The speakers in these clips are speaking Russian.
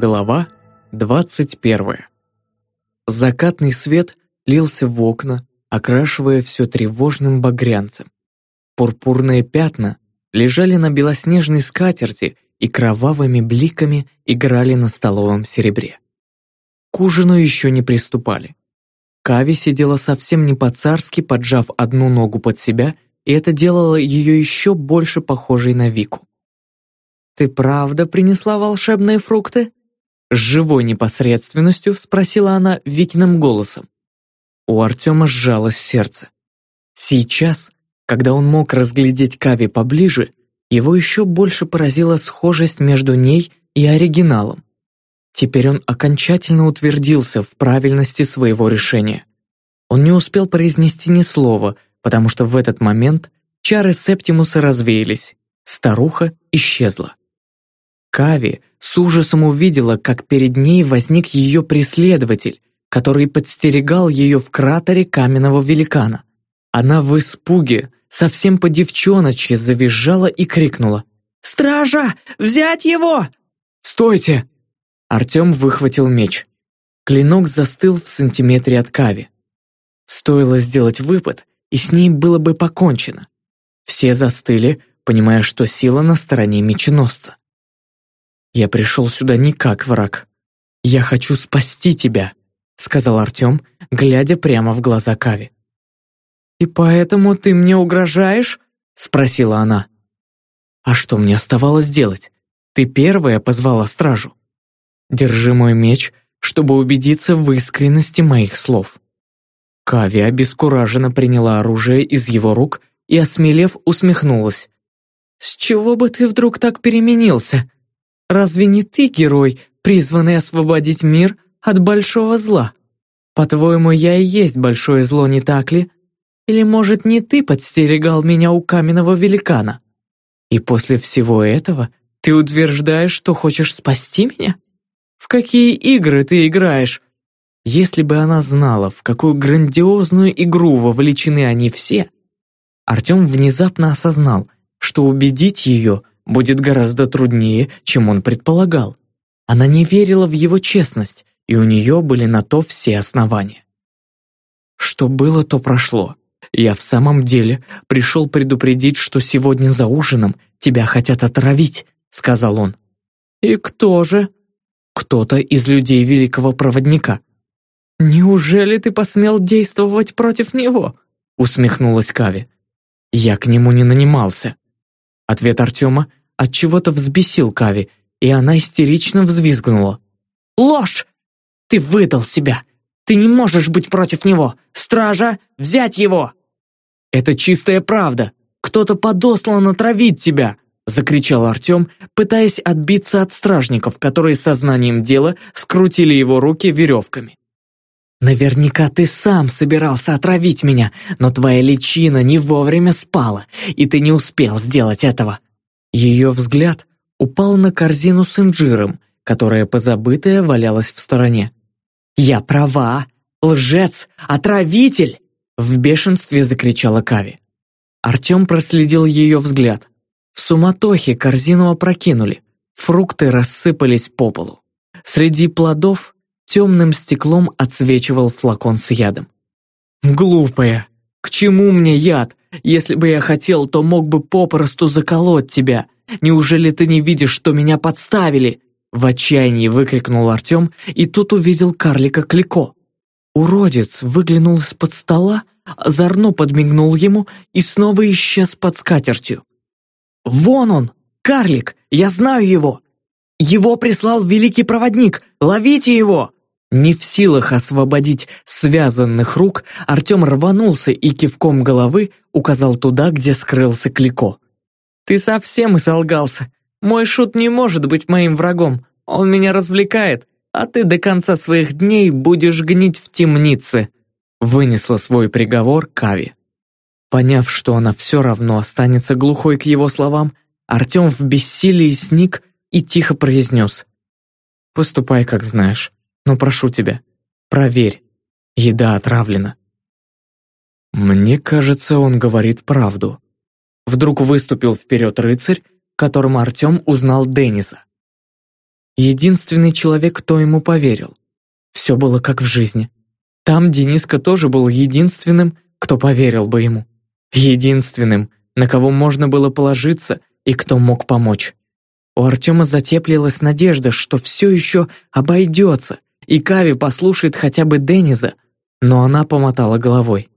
Глава 21. Закатный свет лился в окна, окрашивая все тревожным багрянцем. Пурпурные пятна лежали на белоснежной скатерти и кровавыми бликами играли на столовом серебре. К ужину еще не приступали. Кави сидела совсем не по-царски, поджав одну ногу под себя, и это делало ее еще больше похожей на Вику. «Ты правда принесла волшебные фрукты?» С живой непосредственностью спросила она Викиным голосом. У Артема сжалось сердце. Сейчас, когда он мог разглядеть Кави поближе, его еще больше поразила схожесть между ней и оригиналом. Теперь он окончательно утвердился в правильности своего решения. Он не успел произнести ни слова, потому что в этот момент чары Септимуса развеялись, старуха исчезла. Кави с ужасом увидела, как перед ней возник ее преследователь, который подстерегал ее в кратере каменного великана. Она в испуге, совсем по-девчоночи, завизжала и крикнула. «Стража! Взять его!» «Стойте!» Артем выхватил меч. Клинок застыл в сантиметре от Кави. Стоило сделать выпад, и с ней было бы покончено. Все застыли, понимая, что сила на стороне меченосца. «Я пришел сюда не как враг. Я хочу спасти тебя», сказал Артем, глядя прямо в глаза Кави. «И поэтому ты мне угрожаешь?» спросила она. «А что мне оставалось делать? Ты первая позвала стражу. Держи мой меч, чтобы убедиться в искренности моих слов». Кави обескураженно приняла оружие из его рук и, осмелев, усмехнулась. «С чего бы ты вдруг так переменился? Разве не ты герой, призванный освободить мир от большого зла? По-твоему, я и есть большое зло, не так ли? Или, может, не ты подстерегал меня у каменного великана? И после всего этого ты утверждаешь, что хочешь спасти меня? В какие игры ты играешь? Если бы она знала, в какую грандиозную игру вовлечены они все, Артем внезапно осознал, что убедить ее будет гораздо труднее, чем он предполагал. Она не верила в его честность, и у нее были на то все основания. Что было, то прошло. Я в самом деле пришел предупредить, что сегодня за ужином тебя хотят отравить, сказал он. И кто же? Кто-то из людей великого проводника. «Неужели ты посмел действовать против него?» усмехнулась Кави. «Я к нему не нанимался». Ответ Артема отчего-то взбесил Кави, и она истерично взвизгнула. «Ложь! Ты выдал себя! Ты не можешь быть против него! Стража, взять его!» «Это чистая правда! Кто-то подослан отравить тебя!» закричал Артем, пытаясь отбиться от стражников, которые сознанием дела скрутили его руки веревками. Наверняка ты сам собирался отравить меня, но твоя личина не вовремя спала, и ты не успел сделать этого». Ее взгляд упал на корзину с инжиром, которая позабытая валялась в стороне. «Я права! Лжец! Отравитель!» В бешенстве закричала Кави. Артем проследил ее взгляд. В суматохе корзину опрокинули, фрукты рассыпались по полу. Среди плодов темным стеклом отсвечивал флакон с ядом. «Глупая! К чему мне яд? Если бы я хотел, то мог бы попросту заколоть тебя. Неужели ты не видишь, что меня подставили?» В отчаянии выкрикнул Артем, и тут увидел карлика Клико. Уродец выглянул из-под стола, озорно подмигнул ему и снова исчез под скатертью. «Вон он! Карлик! Я знаю его! Его прислал великий проводник! Ловите его!» Не в силах освободить связанных рук, Артем рванулся и кивком головы указал туда, где скрылся Клико. «Ты совсем солгался. Мой шут не может быть моим врагом. Он меня развлекает, а ты до конца своих дней будешь гнить в темнице», вынесла свой приговор Кави. Поняв, что она все равно останется глухой к его словам, Артем в бессилии сник и тихо произнес «Поступай, как знаешь». Но прошу тебя, проверь, еда отравлена». Мне кажется, он говорит правду. Вдруг выступил вперед рыцарь, которым Артем узнал Денниса. единственный человек, кто ему поверил. Все было как в жизни. Там Дениска тоже был единственным, кто поверил бы ему. Единственным, на кого можно было положиться и кто мог помочь. У Артема затеплилась надежда, что все еще обойдется, и Кави послушает хотя бы Дениза, но она помотала головой.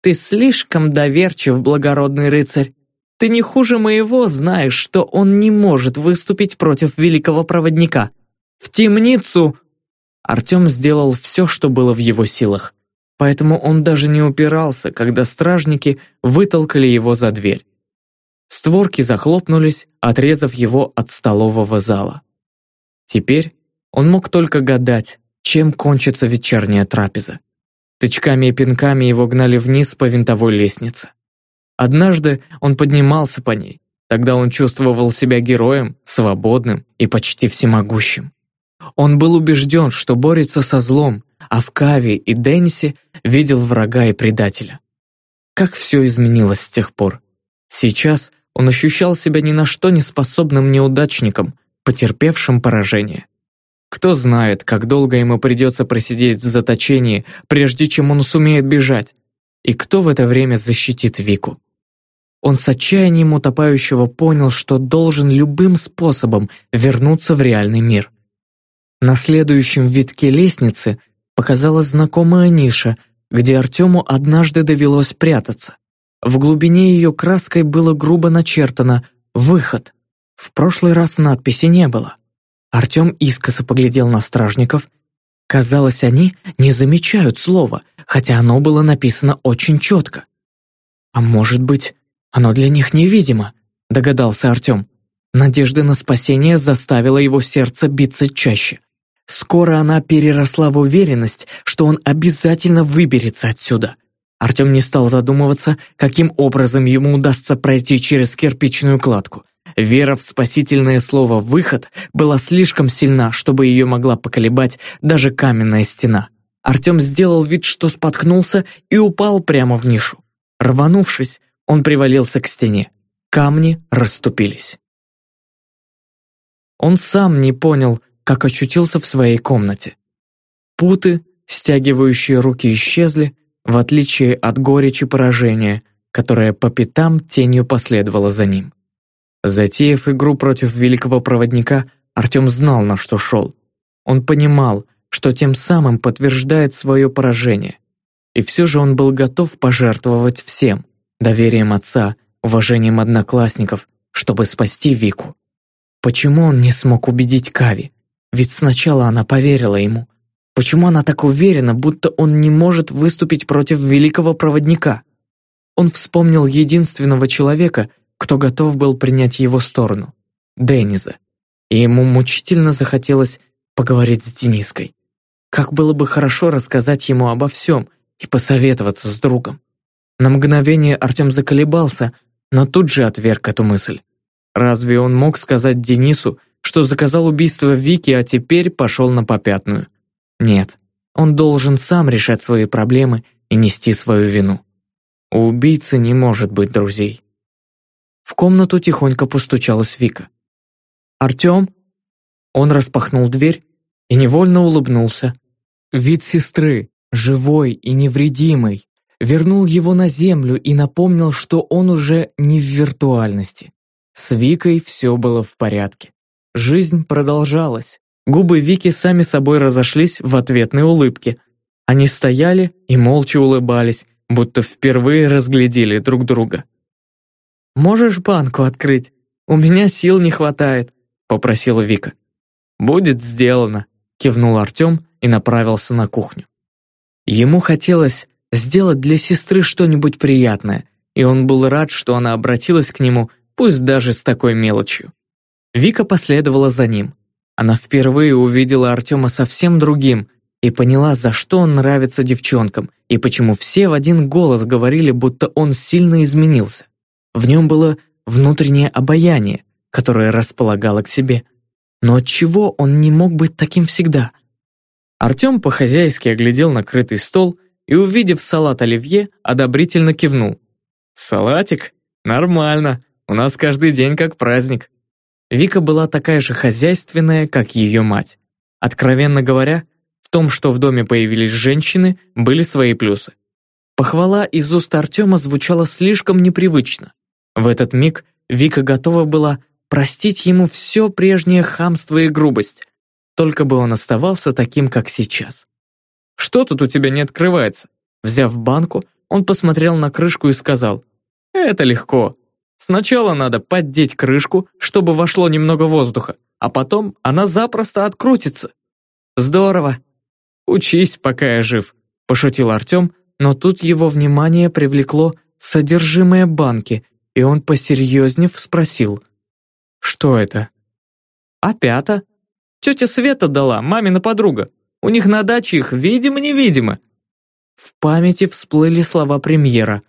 «Ты слишком доверчив, благородный рыцарь. Ты не хуже моего знаешь, что он не может выступить против великого проводника. В темницу!» Артем сделал все, что было в его силах, поэтому он даже не упирался, когда стражники вытолкали его за дверь. Створки захлопнулись, отрезав его от столового зала. Теперь он мог только гадать, чем кончится вечерняя трапеза. Тычками и пинками его гнали вниз по винтовой лестнице. Однажды он поднимался по ней. Тогда он чувствовал себя героем, свободным и почти всемогущим. Он был убежден, что борется со злом, а в Каве и Деннисе видел врага и предателя. Как все изменилось с тех пор. Сейчас он ощущал себя ни на что не способным неудачником, потерпевшим поражение. Кто знает, как долго ему придется просидеть в заточении, прежде чем он сумеет бежать, и кто в это время защитит Вику. Он с отчаянием утопающего понял, что должен любым способом вернуться в реальный мир. На следующем витке лестницы показалась знакомая ниша, где Артему однажды довелось прятаться. В глубине ее краской было грубо начертано «Выход». В прошлый раз надписи не было. Артем искоса поглядел на стражников. Казалось, они не замечают слова, хотя оно было написано очень четко. А может быть, оно для них невидимо, догадался Артем. Надежда на спасение заставила его сердце биться чаще. Скоро она переросла в уверенность, что он обязательно выберется отсюда. Артем не стал задумываться, каким образом ему удастся пройти через кирпичную кладку. Вера в спасительное слово «выход» была слишком сильна, чтобы ее могла поколебать даже каменная стена. Артем сделал вид, что споткнулся и упал прямо в нишу. Рванувшись, он привалился к стене. Камни расступились. Он сам не понял, как очутился в своей комнате. Путы, стягивающие руки, исчезли, в отличие от горечи поражения, которая по пятам тенью последовала за ним. Затеяв игру против великого проводника, Артем знал, на что шел. Он понимал, что тем самым подтверждает свое поражение. И все же он был готов пожертвовать всем, доверием отца, уважением одноклассников, чтобы спасти Вику. Почему он не смог убедить Кави? Ведь сначала она поверила ему. Почему она так уверена, будто он не может выступить против великого проводника? Он вспомнил единственного человека, кто готов был принять его сторону — Дениза. И ему мучительно захотелось поговорить с Дениской. Как было бы хорошо рассказать ему обо всем и посоветоваться с другом. На мгновение Артем заколебался, но тут же отверг эту мысль. Разве он мог сказать Денису, что заказал убийство Вики, а теперь пошел на попятную? Нет, он должен сам решать свои проблемы и нести свою вину. У убийцы не может быть друзей. В комнату тихонько постучалась Вика. «Артем?» Он распахнул дверь и невольно улыбнулся. Вид сестры, живой и невредимой, вернул его на землю и напомнил, что он уже не в виртуальности. С Викой все было в порядке. Жизнь продолжалась. Губы Вики сами собой разошлись в ответной улыбке. Они стояли и молча улыбались, будто впервые разглядели друг друга. «Можешь банку открыть? У меня сил не хватает», — попросила Вика. «Будет сделано», — кивнул Артем и направился на кухню. Ему хотелось сделать для сестры что-нибудь приятное, и он был рад, что она обратилась к нему, пусть даже с такой мелочью. Вика последовала за ним. Она впервые увидела Артема совсем другим и поняла, за что он нравится девчонкам и почему все в один голос говорили, будто он сильно изменился. В нем было внутреннее обаяние, которое располагало к себе. Но отчего он не мог быть таким всегда? Артем по-хозяйски оглядел накрытый стол и, увидев салат оливье, одобрительно кивнул. «Салатик? Нормально. У нас каждый день как праздник». Вика была такая же хозяйственная, как ее мать. Откровенно говоря, в том, что в доме появились женщины, были свои плюсы. Похвала из уст Артема звучала слишком непривычно. В этот миг Вика готова была простить ему все прежнее хамство и грубость, только бы он оставался таким, как сейчас. «Что тут у тебя не открывается?» Взяв банку, он посмотрел на крышку и сказал, «Это легко. Сначала надо поддеть крышку, чтобы вошло немного воздуха, а потом она запросто открутится». «Здорово. Учись, пока я жив», – пошутил Артем, но тут его внимание привлекло содержимое банки, и он посерьезнев спросил, «Что это?» «Опята. Тетя Света дала, мамина подруга. У них на даче их видимо-невидимо». В памяти всплыли слова премьера.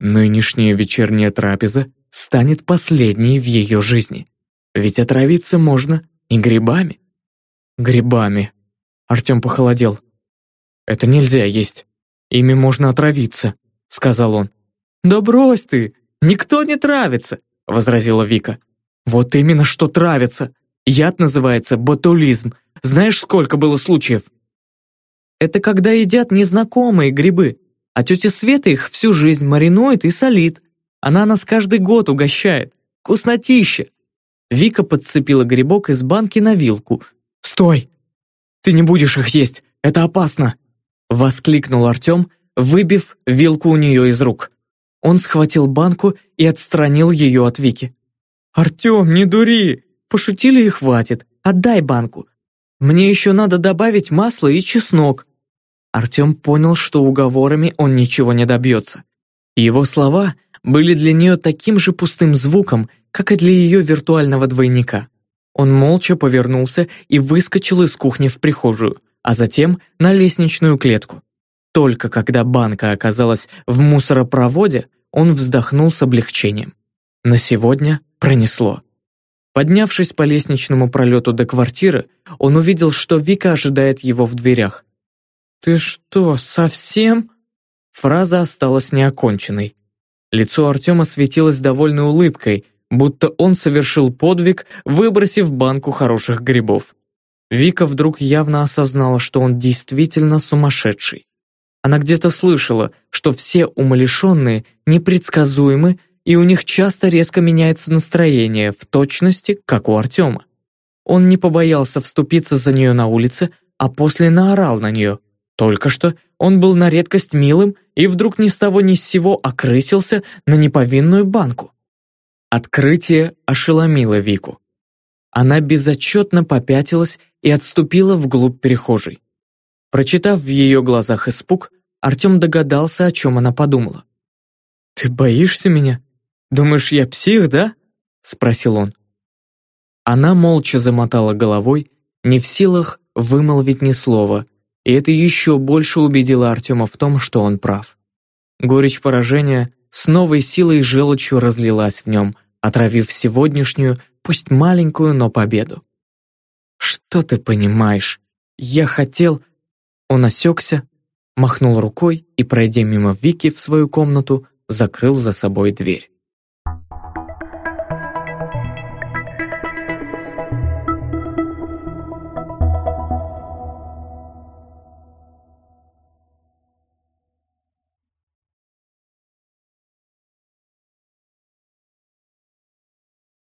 «Нынешняя вечерняя трапеза станет последней в ее жизни. Ведь отравиться можно и грибами». «Грибами». Артем похолодел. «Это нельзя есть. Ими можно отравиться», — сказал он. «Да брось ты! Никто не травится!» — возразила Вика. «Вот именно что травится! Яд называется ботулизм. Знаешь, сколько было случаев?» «Это когда едят незнакомые грибы, а тетя Света их всю жизнь маринует и солит. Она нас каждый год угощает. Вкуснотища!» Вика подцепила грибок из банки на вилку. «Стой! Ты не будешь их есть! Это опасно!» Воскликнул Артем, выбив вилку у нее из рук. Он схватил банку и отстранил ее от Вики. «Артем, не дури! Пошутили и хватит. Отдай банку. Мне еще надо добавить масло и чеснок». Артем понял, что уговорами он ничего не добьется. Его слова были для нее таким же пустым звуком, как и для ее виртуального двойника. Он молча повернулся и выскочил из кухни в прихожую, а затем на лестничную клетку. Только когда банка оказалась в мусоропроводе, он вздохнул с облегчением. На сегодня пронесло. Поднявшись по лестничному пролету до квартиры, он увидел, что Вика ожидает его в дверях. «Ты что, совсем?» Фраза осталась неоконченной. Лицо Артема светилось довольной улыбкой, будто он совершил подвиг, выбросив банку хороших грибов. Вика вдруг явно осознала, что он действительно сумасшедший. Она где-то слышала, что все умалишенные непредсказуемы, и у них часто резко меняется настроение, в точности, как у Артема. Он не побоялся вступиться за нее на улице, а после наорал на нее. Только что он был на редкость милым и вдруг ни с того ни с сего окрысился на неповинную банку. Открытие ошеломило Вику. Она безотчетно попятилась и отступила вглубь перехожей. Прочитав в ее глазах испуг, Артем догадался, о чем она подумала. «Ты боишься меня? Думаешь, я псих, да?» — спросил он. Она молча замотала головой, не в силах вымолвить ни слова, и это еще больше убедило Артема в том, что он прав. Горечь поражения с новой силой и желчью разлилась в нем, отравив сегодняшнюю, пусть маленькую, но победу. «Что ты понимаешь? Я хотел...» Он осекся, махнул рукой и, пройдя мимо Вики в свою комнату, закрыл за собой дверь.